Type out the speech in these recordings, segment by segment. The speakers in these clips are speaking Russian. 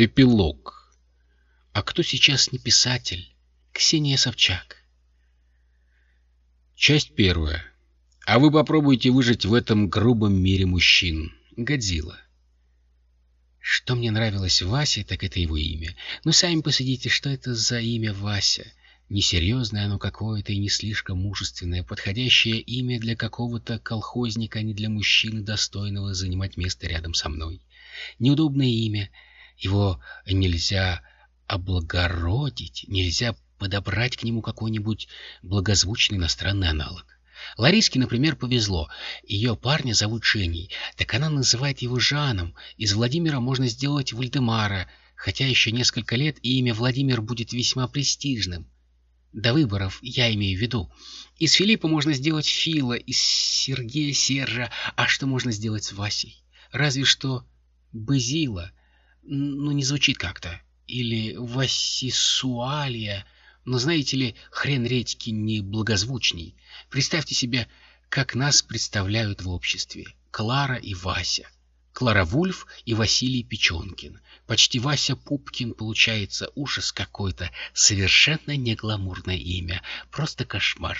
Эпилог. А кто сейчас не писатель? Ксения Собчак. Часть первая. А вы попробуйте выжить в этом грубом мире мужчин. Годзилла. Что мне нравилось в Васе, так это его имя. Ну, сами посудите, что это за имя Вася? Несерьезное оно какое-то и не слишком мужественное, подходящее имя для какого-то колхозника, а не для мужчины, достойного занимать место рядом со мной. Неудобное имя. Его нельзя облагородить, нельзя подобрать к нему какой-нибудь благозвучный иностранный аналог. Лариске, например, повезло. Ее парня зовут Женей, так она называет его Жаном. Из Владимира можно сделать Вальдемара, хотя еще несколько лет и имя Владимир будет весьма престижным. До выборов, я имею в виду. Из Филиппа можно сделать Фила, из Сергея Сержа. А что можно сделать с Васей? Разве что Базила. Ну, не звучит как-то. Или Васисуалия. Но знаете ли, хрен редьки не благозвучней. Представьте себе, как нас представляют в обществе. Клара и Вася. Клара Вульф и Василий Печенкин. Почти Вася Пупкин получается ужас какой-то. Совершенно не гламурное имя. Просто кошмар.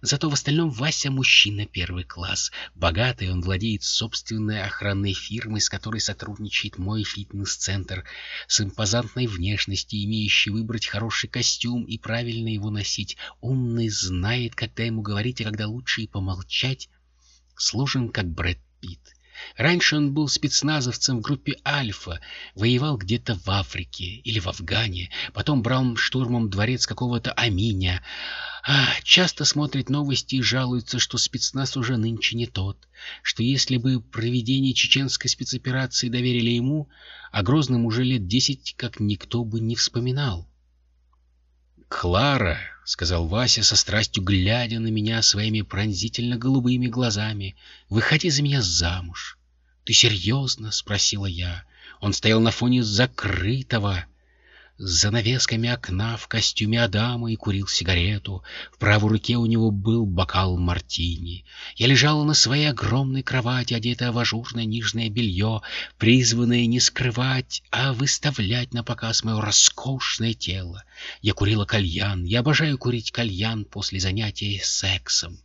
Зато в остальном Вася мужчина первый класс. Богатый, он владеет собственной охранной фирмой, с которой сотрудничает мой фитнес-центр. С импозантной внешностью, имеющий выбрать хороший костюм и правильно его носить. Умный знает, когда ему говорить, а когда лучше и помолчать. Сложен, как Брэд Питт. Раньше он был спецназовцем в группе «Альфа», воевал где-то в Африке или в Афгане, потом брал штурмом дворец какого-то Аминя. А, часто смотрит новости и жалуется, что спецназ уже нынче не тот, что если бы проведение чеченской спецоперации доверили ему, а Грозным уже лет десять как никто бы не вспоминал. «Клара», — сказал Вася со страстью, глядя на меня своими пронзительно-голубыми глазами, — «выходи за меня замуж». «Ты серьезно?» — спросила я. Он стоял на фоне закрытого занавесками окна в костюме Адама и курил сигарету. В правой руке у него был бокал мартини. Я лежала на своей огромной кровати, одетая в ажурное нижнее белье, призванное не скрывать, а выставлять на показ мое роскошное тело. Я курила кальян. Я обожаю курить кальян после занятия сексом.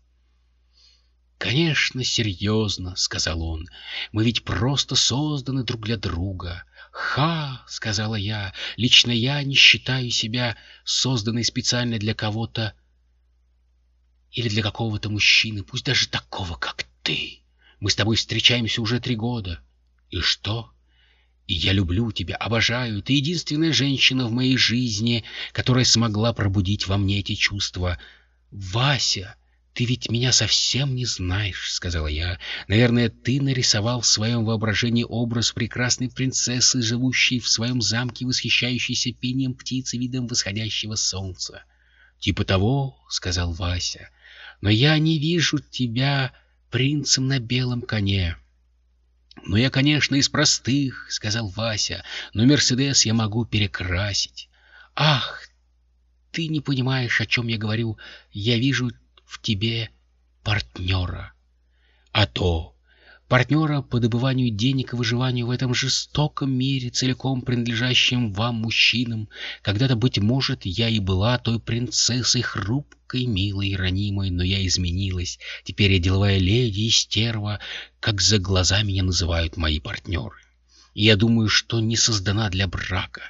«Конечно, серьезно», — сказал он. «Мы ведь просто созданы друг для друга». «Ха!» — сказала я. «Лично я не считаю себя созданной специально для кого-то или для какого-то мужчины, пусть даже такого, как ты. Мы с тобой встречаемся уже три года. И что?» И я люблю тебя, обожаю. Ты единственная женщина в моей жизни, которая смогла пробудить во мне эти чувства. Вася, «Ты ведь меня совсем не знаешь», — сказала я. «Наверное, ты нарисовал в своем воображении образ прекрасной принцессы, живущей в своем замке, восхищающейся пением птицы видом восходящего солнца». «Типа того», — сказал Вася. «Но я не вижу тебя принцем на белом коне». «Ну, я, конечно, из простых», — сказал Вася, — «но Мерседес я могу перекрасить». «Ах, ты не понимаешь, о чем я говорю. Я вижу в тебе партнера. А то партнера по добыванию денег и выживанию в этом жестоком мире, целиком принадлежащем вам, мужчинам. Когда-то, быть может, я и была той принцессой хрупкой, милой и ранимой, но я изменилась. Теперь я деловая леди и стерва, как за глаза меня называют мои партнеры. И я думаю, что не создана для брака.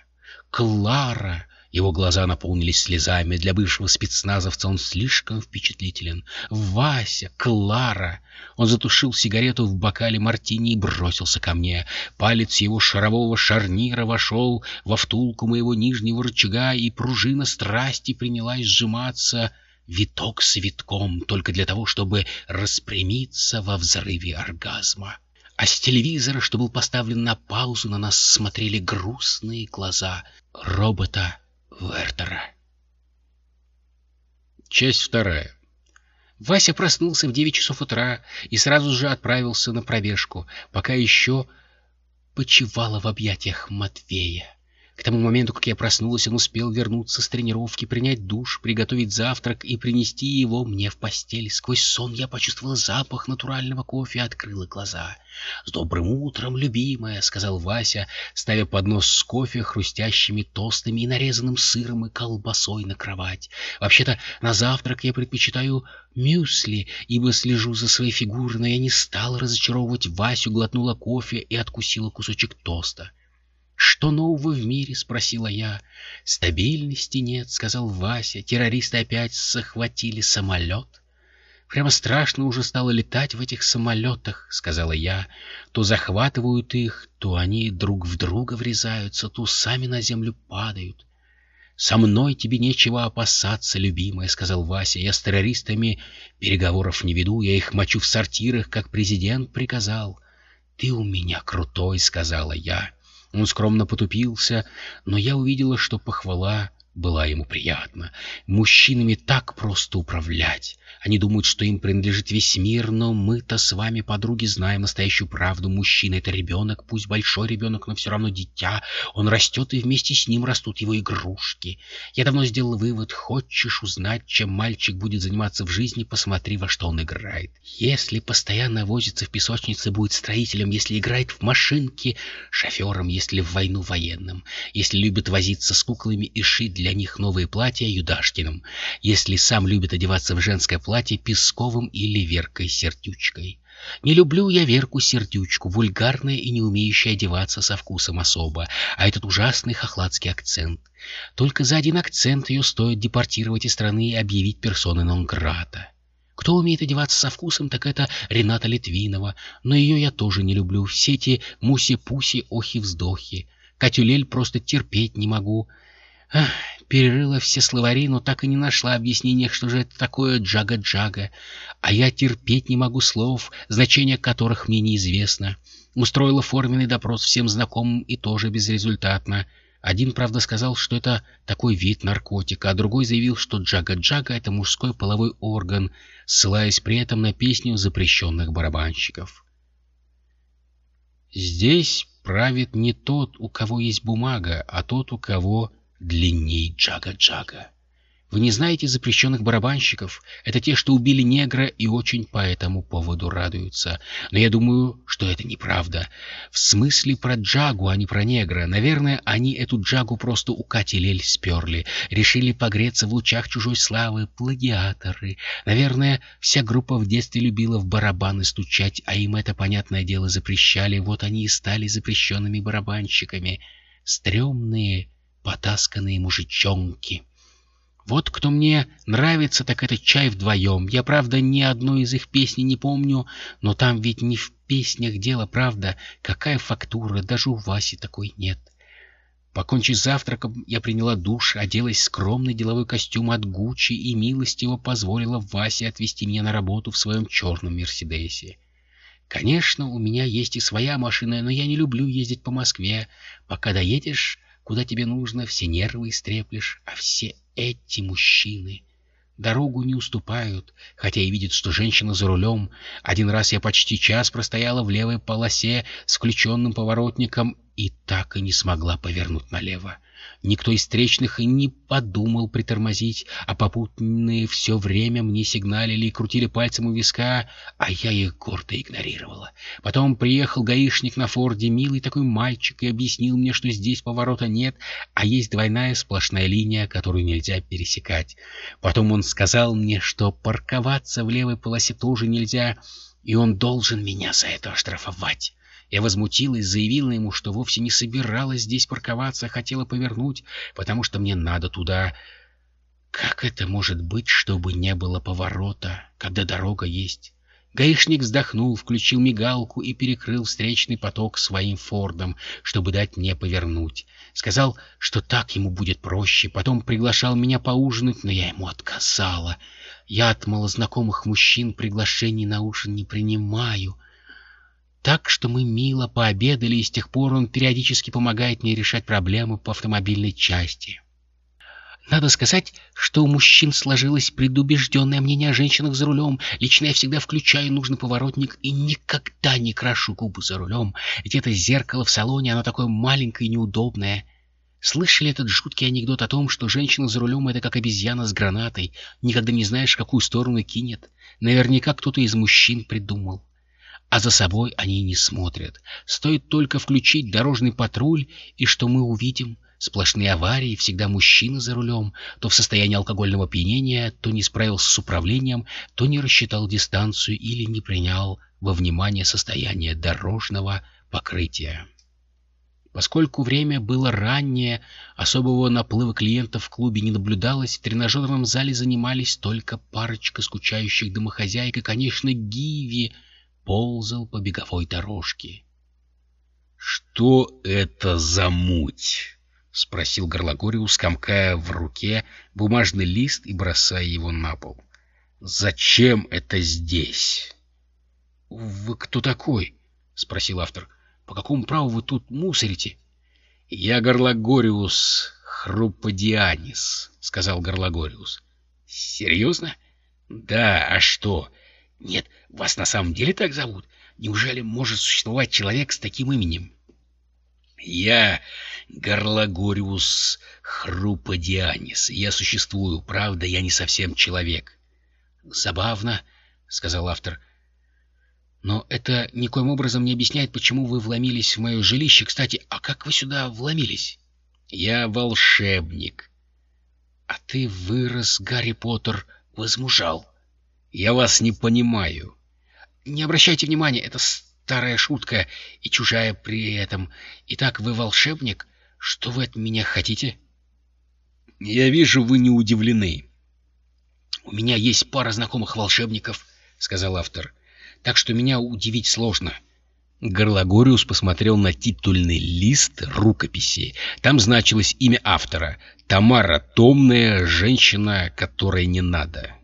Клара его глаза наполнились слезами. Для бывшего спецназовца он слишком впечатлителен. «Вася! Клара!» Он затушил сигарету в бокале мартини и бросился ко мне. Палец его шарового шарнира вошел во втулку моего нижнего рычага, и пружина страсти принялась сжиматься виток с витком, только для того, чтобы распрямиться во взрыве оргазма. А с телевизора, что был поставлен на паузу, на нас смотрели грустные глаза робота Вертера. Часть вторая. Вася проснулся в девять часов утра и сразу же отправился на пробежку, пока еще почивала в объятиях Матвея. К тому моменту, как я проснулась, он успел вернуться с тренировки, принять душ, приготовить завтрак и принести его мне в постель. Сквозь сон я почувствовала запах натурального кофе и открыла глаза. «С добрым утром, любимая!» — сказал Вася, ставя поднос с кофе, хрустящими тостами и нарезанным сыром и колбасой на кровать. «Вообще-то на завтрак я предпочитаю мюсли, ибо слежу за своей фигурой, но я не стала разочаровывать Васю, глотнула кофе и откусила кусочек тоста. «Что нового в мире?» — спросила я. «Стабильности нет», — сказал Вася. «Террористы опять захватили самолет». «Прямо страшно уже стало летать в этих самолетах», — сказала я. «То захватывают их, то они друг в друга врезаются, то сами на землю падают». «Со мной тебе нечего опасаться, любимая», — сказал Вася. «Я с террористами переговоров не веду, я их мочу в сортирах, как президент приказал». «Ты у меня крутой», — сказала я. Он скромно потупился, но я увидела, что похвала была ему приятна. Мужчинами так просто управлять. Они думают, что им принадлежит весь мир, но мы-то с вами, подруги, знаем настоящую правду. Мужчина — это ребенок, пусть большой ребенок, но все равно дитя. Он растет, и вместе с ним растут его игрушки. Я давно сделал вывод. Хочешь узнать, чем мальчик будет заниматься в жизни, посмотри, во что он играет. Если постоянно возится в песочнице, будет строителем, если играет в машинки, шофером, если в войну военным, если любит возиться с куклами и шить для них новые платья Юдашкиным, если сам любит одеваться в женское платье Песковым или Веркой Сердючкой. Не люблю я Верку Сердючку, вульгарная и не умеющая одеваться со вкусом особо, а этот ужасный хохладский акцент. Только за один акцент ее стоит депортировать из страны и объявить персоной нон-грата. Кто умеет одеваться со вкусом, так это Рената Литвинова, но ее я тоже не люблю. Все эти муси-пуси, охи-вздохи. Катю Лель просто терпеть не могу. Ах, перерыла все словари, но так и не нашла объяснения, что же это такое джага-джага. А я терпеть не могу слов, значение которых мне неизвестно. Устроила форменный допрос всем знакомым и тоже безрезультатно. Один, правда, сказал, что это такой вид наркотика, а другой заявил, что джага-джага — это мужской половой орган, ссылаясь при этом на песню запрещенных барабанщиков. Здесь правит не тот, у кого есть бумага, а тот, у кого длинней Джага-Джага. Вы не знаете запрещенных барабанщиков? Это те, что убили негра и очень по этому поводу радуются. Но я думаю, что это неправда. В смысле про Джагу, а не про негра. Наверное, они эту Джагу просто у Кати Лель сперли. Решили погреться в лучах чужой славы. Плагиаторы. Наверное, вся группа в детстве любила в барабаны стучать, а им это, понятное дело, запрещали. Вот они и стали запрещенными барабанщиками. Стремные потасканные мужичонки. Вот кто мне нравится, так это чай вдвоем. Я, правда, ни одной из их песней не помню, но там ведь не в песнях дело, правда. Какая фактура, даже у Васи такой нет. Покончив завтраком, я приняла душ, оделась в скромный деловой костюм от Гуччи и милостиво позволила Васе отвезти меня на работу в своем черном Мерседесе. Конечно, у меня есть и своя машина, но я не люблю ездить по Москве. Пока доедешь, Куда тебе нужно, все нервы истреплешь, а все эти мужчины дорогу не уступают, хотя и видят, что женщина за рулем. Один раз я почти час простояла в левой полосе с включенным поворотником и так и не смогла повернуть налево. Никто из встречных и не подумал притормозить, а попутные все время мне сигналили и крутили пальцем у виска, а я их гордо игнорировала. Потом приехал гаишник на форде, милый такой мальчик, и объяснил мне, что здесь поворота нет, а есть двойная сплошная линия, которую нельзя пересекать. Потом он сказал мне, что парковаться в левой полосе тоже нельзя, и он должен меня за это оштрафовать. Я возмутилась, заявила ему, что вовсе не собиралась здесь парковаться, а хотела повернуть, потому что мне надо туда. Как это может быть, чтобы не было поворота, когда дорога есть? Гаишник вздохнул, включил мигалку и перекрыл встречный поток своим фордом, чтобы дать мне повернуть. Сказал, что так ему будет проще. Потом приглашал меня поужинать, но я ему отказала. Я от малознакомых мужчин приглашений на ужин не принимаю. Так что мы мило пообедали, и с тех пор он периодически помогает мне решать проблемы по автомобильной части. Надо сказать, что у мужчин сложилось предубежденное мнение о женщинах за рулем. Лично я всегда включаю нужный поворотник и никогда не крашу губы за рулем, ведь это зеркало в салоне, оно такое маленькое и неудобное. Слышали этот жуткий анекдот о том, что женщина за рулем — это как обезьяна с гранатой, никогда не знаешь, какую сторону кинет? Наверняка кто-то из мужчин придумал. А за собой они не смотрят. Стоит только включить дорожный патруль, и что мы увидим? Сплошные аварии, всегда мужчина за рулем, то в состоянии алкогольного опьянения, то не справился с управлением, то не рассчитал дистанцию или не принял во внимание состояние дорожного покрытия. Поскольку время было раннее, особого наплыва клиентов в клубе не наблюдалось, в тренажерном зале занимались только парочка скучающих домохозяек и, конечно, Гиви ползал по беговой дорожке. — Что это за муть? — спросил Горлагориус, комкая в руке бумажный лист и бросая его на пол. — Зачем это здесь? — Вы кто такой? — спросил автор. По какому праву вы тут мусорите? — Я Горлагориус Хруподианис, — сказал Горлагориус. — Серьезно? — Да, а что? — Нет, вас на самом деле так зовут? Неужели может существовать человек с таким именем? — Я Горлагориус Хруподианис. Я существую, правда, я не совсем человек. — Забавно, — сказал автор. Но это никоим образом не объясняет, почему вы вломились в мое жилище. Кстати, а как вы сюда вломились? Я волшебник. А ты вырос, Гарри Поттер, возмужал. Я вас не понимаю. Не обращайте внимания, это старая шутка и чужая при этом. Итак, вы волшебник? Что вы от меня хотите? Я вижу, вы не удивлены. У меня есть пара знакомых волшебников, — сказал автор так что меня удивить сложно. Горлагориус посмотрел на титульный лист рукописи. Там значилось имя автора — Тамара Томная, женщина, которой не надо.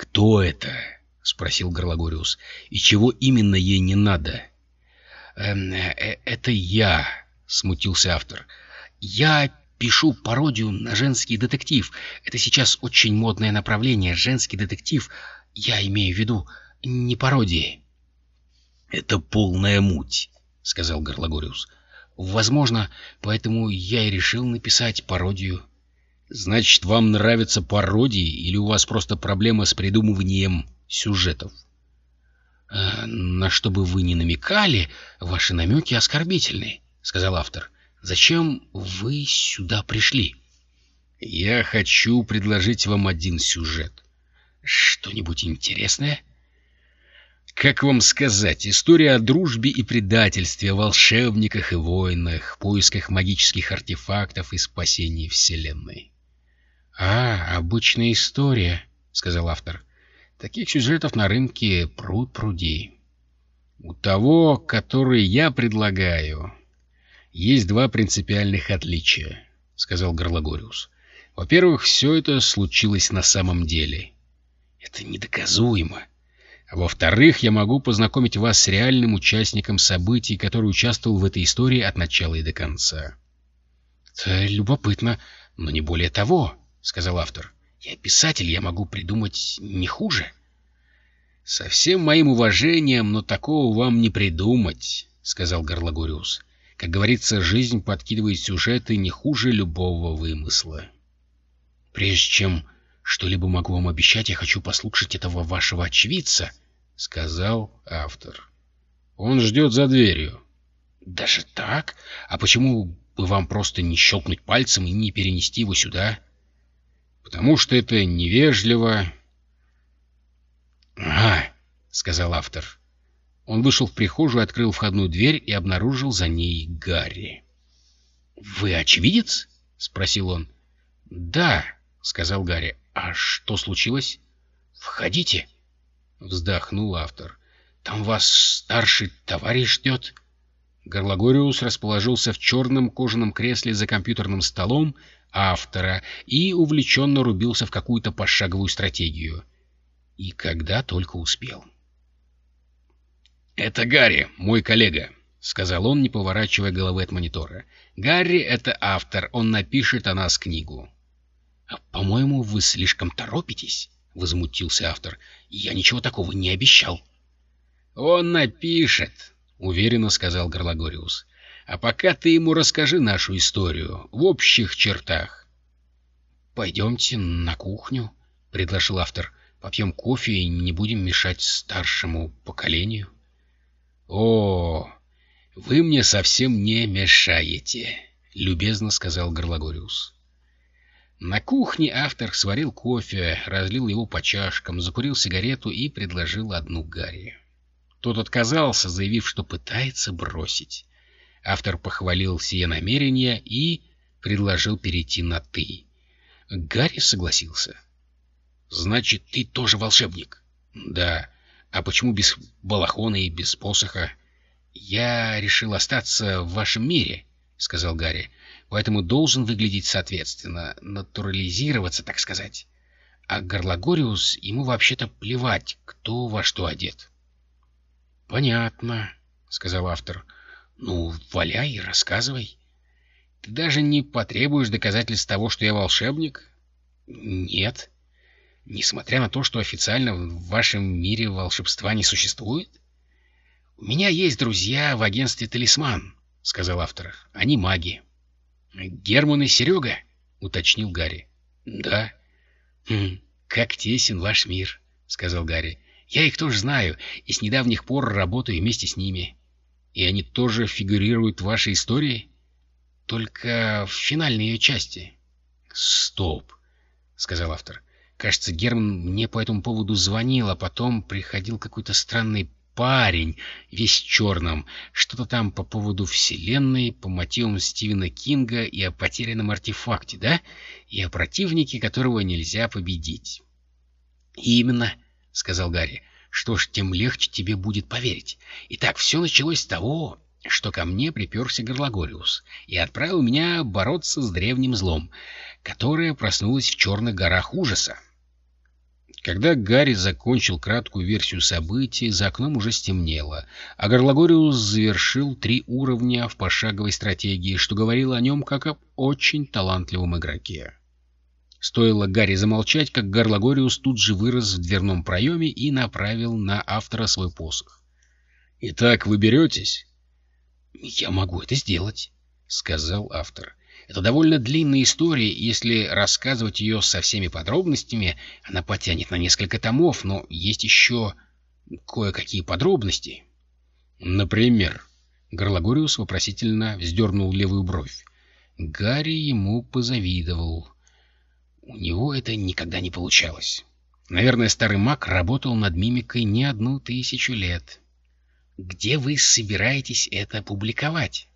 «Кто это?» — спросил Горлагориус. «И чего именно ей не надо?» «Эм, э, «Это я», — смутился автор. «Я пишу пародию на женский детектив. Это сейчас очень модное направление. Женский детектив, я имею в виду, не пародии. — Это полная муть, — сказал Горлагориус. — Возможно, поэтому я и решил написать пародию. — Значит, вам нравятся пародии или у вас просто проблема с придумыванием сюжетов? «Э, — На что бы вы ни намекали, ваши намеки оскорбительны, — сказал автор. — Зачем вы сюда пришли? — Я хочу предложить вам один сюжет. — Что-нибудь интересное? — как вам сказать, история о дружбе и предательстве, о волшебниках и воинах, поисках магических артефактов и спасении Вселенной. — А, обычная история, — сказал автор. — Таких сюжетов на рынке пруд пруди. У того, который я предлагаю, есть два принципиальных отличия, — сказал Горлагориус. Во-первых, все это случилось на самом деле. Это недоказуемо. Во-вторых, я могу познакомить вас с реальным участником событий, который участвовал в этой истории от начала и до конца. — Это любопытно, но не более того, — сказал автор. — Я писатель, я могу придумать не хуже. — Со всем моим уважением, но такого вам не придумать, — сказал Горлагориус. — Как говорится, жизнь подкидывает сюжеты не хуже любого вымысла. — Прежде чем что-либо могу вам обещать, я хочу послушать этого вашего очевидца, — сказал автор. — Он ждет за дверью. — Даже так? А почему бы вам просто не щелкнуть пальцем и не перенести его сюда? — Потому что это невежливо. — Ага, — сказал автор. Он вышел в прихожую, открыл входную дверь и обнаружил за ней Гарри. — Вы очевидец? — спросил он. — Да, — сказал Гарри. «А что случилось?» «Входите!» — вздохнул автор. «Там вас старший товарищ ждет». Горлагориус расположился в черном кожаном кресле за компьютерным столом автора и увлеченно рубился в какую-то пошаговую стратегию. И когда только успел. «Это Гарри, мой коллега», — сказал он, не поворачивая головы от монитора. «Гарри — это автор, он напишет о нас книгу». А, «По-моему, вы слишком торопитесь», — возмутился автор. «Я ничего такого не обещал». «Он напишет», — уверенно сказал Горлагориус. А пока ты ему расскажи нашу историю в общих чертах. — Пойдемте на кухню, — предложил автор. — Попьем кофе и не будем мешать старшему поколению. — О, вы мне совсем не мешаете, — любезно сказал Горлагориус. На кухне автор сварил кофе, разлил его по чашкам, закурил сигарету и предложил одну Гарри. Тот отказался, заявив, что пытается бросить. Автор похвалил сие намерение и предложил перейти на «ты». Гарри согласился. «Значит, ты тоже волшебник?» «Да. А почему без балахона и без посоха?» «Я решил остаться в вашем мире», — сказал Гарри поэтому должен выглядеть соответственно, натурализироваться, так сказать. А Горлагориус ему вообще-то плевать, кто во что одет. — Понятно, — сказал автор. — Ну, валяй и рассказывай. Ты даже не потребуешь доказательств того, что я волшебник? — Нет. Несмотря на то, что официально в вашем мире волшебства не существует? — У меня есть друзья в агентстве «Талисман», — сказал автор. — Они маги. — «Герман и Серега?» — уточнил Гарри. «Да». «Хм, как тесен ваш мир», — сказал Гарри. «Я их тоже знаю, и с недавних пор работаю вместе с ними. И они тоже фигурируют в вашей истории?» «Только в финальной ее части». «Стоп», — сказал автор. «Кажется, Герман мне по этому поводу звонил, а потом приходил какой-то странный парень, весь черном, что-то там по поводу Вселенной, по мотивам Стивена Кинга и о потерянном артефакте, да? И о противнике, которого нельзя победить. «Именно», — сказал Гарри. «Что ж, тем легче тебе будет поверить. Итак, все началось с того, что ко мне приперся Горлагориус и отправил меня бороться с древним злом, которое проснулось в черных горах ужаса. Когда Гарри закончил краткую версию событий, за окном уже стемнело, а Горлагориус завершил три уровня в пошаговой стратегии, что говорило о нем как об очень талантливом игроке. Стоило Гарри замолчать, как Горлагориус тут же вырос в дверном проеме и направил на автора свой посох. «Итак, вы беретесь?» «Я могу это сделать», — сказал автор. Это довольно длинная история, если рассказывать ее со всеми подробностями, она потянет на несколько томов, но есть еще кое-какие подробности. Например, Горлагориус вопросительно вздернул левую бровь. Гарри ему позавидовал. У него это никогда не получалось. Наверное, старый маг работал над мимикой не одну тысячу лет. Где вы собираетесь это публиковать?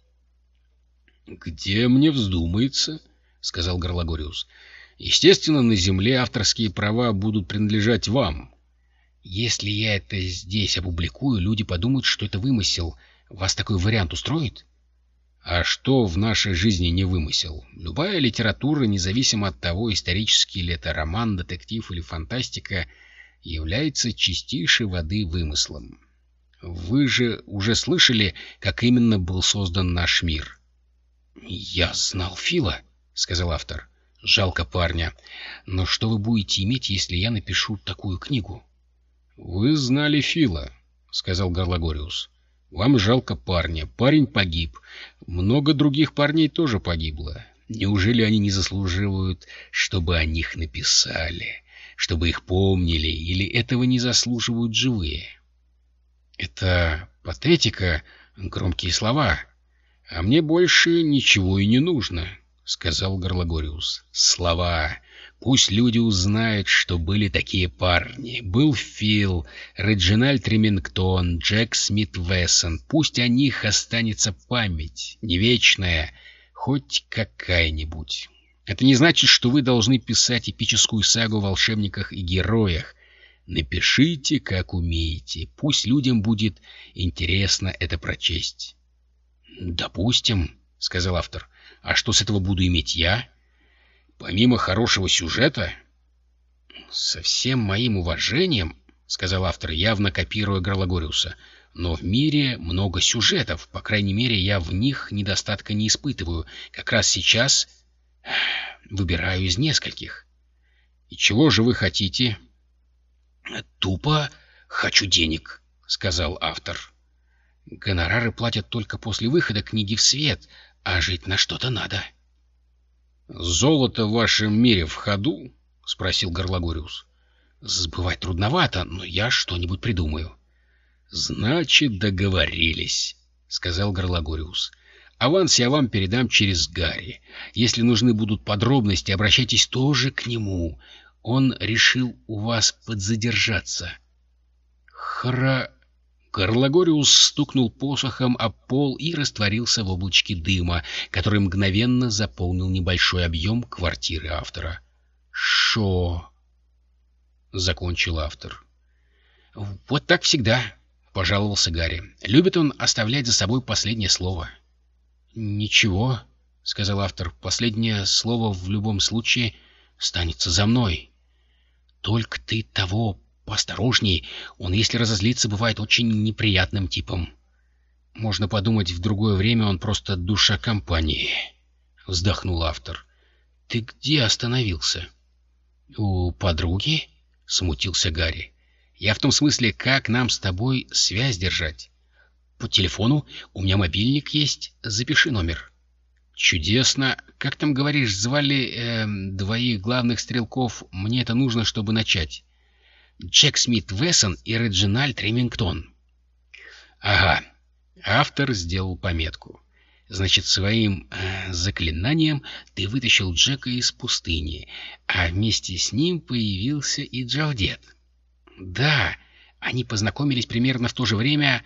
— Где мне вздумается, — сказал Горлагориус. — Естественно, на земле авторские права будут принадлежать вам. Если я это здесь опубликую, люди подумают, что это вымысел. Вас такой вариант устроит? А что в нашей жизни не вымысел? Любая литература, независимо от того, исторический ли это роман, детектив или фантастика, является чистейшей воды вымыслом. Вы же уже слышали, как именно был создан наш мир. «Я знал Фила», — сказал автор. «Жалко парня. Но что вы будете иметь, если я напишу такую книгу?» «Вы знали Фила», — сказал Горлагориус. «Вам жалко парня. Парень погиб. Много других парней тоже погибло. Неужели они не заслуживают, чтобы о них написали, чтобы их помнили, или этого не заслуживают живые?» «Это патетика, громкие слова», «А мне больше ничего и не нужно», — сказал Горлагориус. «Слова. Пусть люди узнают, что были такие парни. Был Фил, Реджинальд Ремингтон, Джек Смит Вессон. Пусть о них останется память, не вечная, хоть какая-нибудь. Это не значит, что вы должны писать эпическую сагу о волшебниках и героях. Напишите, как умеете. Пусть людям будет интересно это прочесть». «Допустим», — сказал автор. «А что с этого буду иметь я?» «Помимо хорошего сюжета...» «Со всем моим уважением», — сказал автор, явно копируя Горлагориуса, «но в мире много сюжетов, по крайней мере, я в них недостатка не испытываю. Как раз сейчас выбираю из нескольких». «И чего же вы хотите?» «Тупо хочу денег», — сказал автор. Гонорары платят только после выхода книги в свет, а жить на что-то надо. — Золото в вашем мире в ходу? — спросил Горлагориус. — Сбывать трудновато, но я что-нибудь придумаю. — Значит, договорились, — сказал Горлагориус. — Аванс я вам передам через Гарри. Если нужны будут подробности, обращайтесь тоже к нему. Он решил у вас подзадержаться. — Хра... Горлагориус стукнул посохом о пол и растворился в облачке дыма, который мгновенно заполнил небольшой объем квартиры автора. «Шо?» — закончил автор. «Вот так всегда», — пожаловался Гарри. «Любит он оставлять за собой последнее слово». «Ничего», — сказал автор, — «последнее слово в любом случае станется за мной». «Только ты того Поосторожней, он, если разозлится, бывает очень неприятным типом. Можно подумать, в другое время он просто душа компании. Вздохнул автор. Ты где остановился? У подруги? Смутился Гарри. Я в том смысле, как нам с тобой связь держать. По телефону у меня мобильник есть, запиши номер. Чудесно. Как там, говоришь, звали э, двоих главных стрелков? Мне это нужно, чтобы начать. Джек Смит Вессон и Реджинальд Ремингтон. Ага, автор сделал пометку. Значит, своим э, заклинанием ты вытащил Джека из пустыни, а вместе с ним появился и Джавдет. Да, они познакомились примерно в то же время,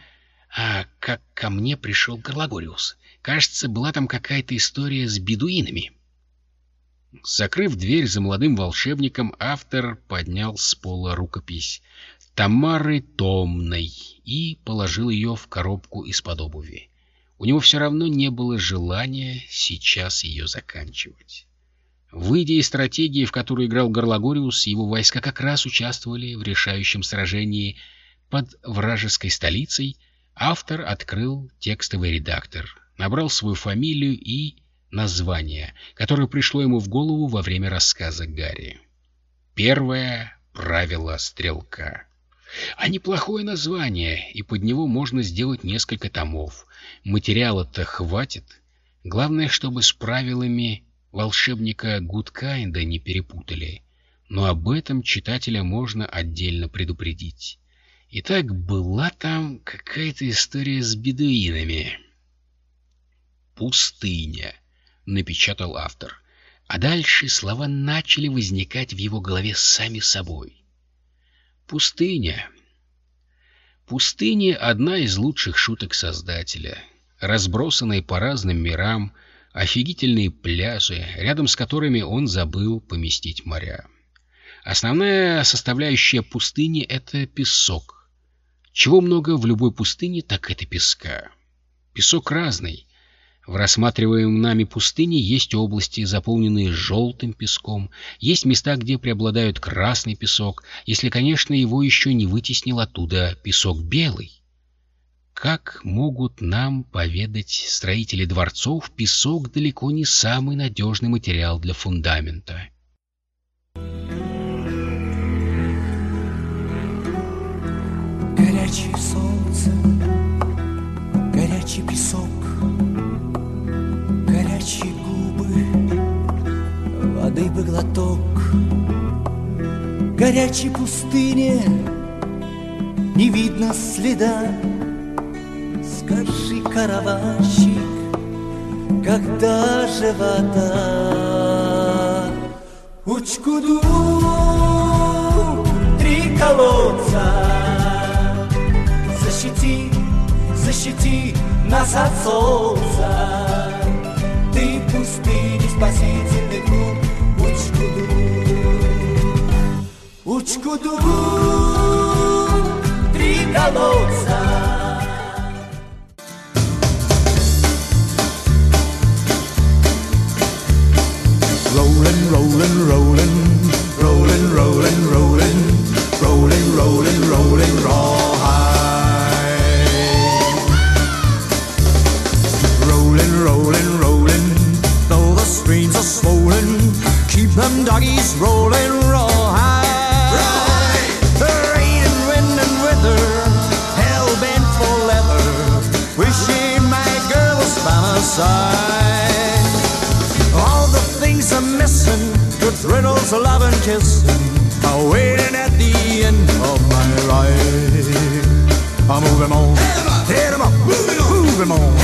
а, как ко мне пришел Карлагориус. Кажется, была там какая-то история с бедуинами. Закрыв дверь за молодым волшебником, автор поднял с пола рукопись Тамары Томной и положил ее в коробку из-под обуви. У него все равно не было желания сейчас ее заканчивать. Выйдя из стратегии, в которую играл Горлагориус, его войска как раз участвовали в решающем сражении под вражеской столицей, автор открыл текстовый редактор, набрал свою фамилию и название, которое пришло ему в голову во время рассказа Гарри. Первое правило стрелка. А неплохое название, и под него можно сделать несколько томов. Материала-то хватит. Главное, чтобы с правилами волшебника Гудкайнда не перепутали. Но об этом читателя можно отдельно предупредить. Итак, была там какая-то история с бедуинами. Пустыня напечатал автор. А дальше слова начали возникать в его голове сами собой. Пустыня. Пустыня — одна из лучших шуток Создателя. Разбросанные по разным мирам, офигительные пляжи, рядом с которыми он забыл поместить моря. Основная составляющая пустыни — это песок. Чего много в любой пустыне, так это песка. Песок разный, в рассматриваемой нами пустыне есть области, заполненные желтым песком, есть места, где преобладает красный песок, если, конечно, его еще не вытеснил оттуда песок белый. Как могут нам поведать строители дворцов, песок далеко не самый надежный материал для фундамента. Горячее солнце, горячий песок глоток. Горячей пустыне не видно следа. Скажи, караванщик, когда же вода? Учкуду, три колодца, защити, защити нас от солнца could do side. All the things I'm missing, good riddles, love and kissing, are waiting at the end of my ride. I'm moving on, head up, moving on, moving on.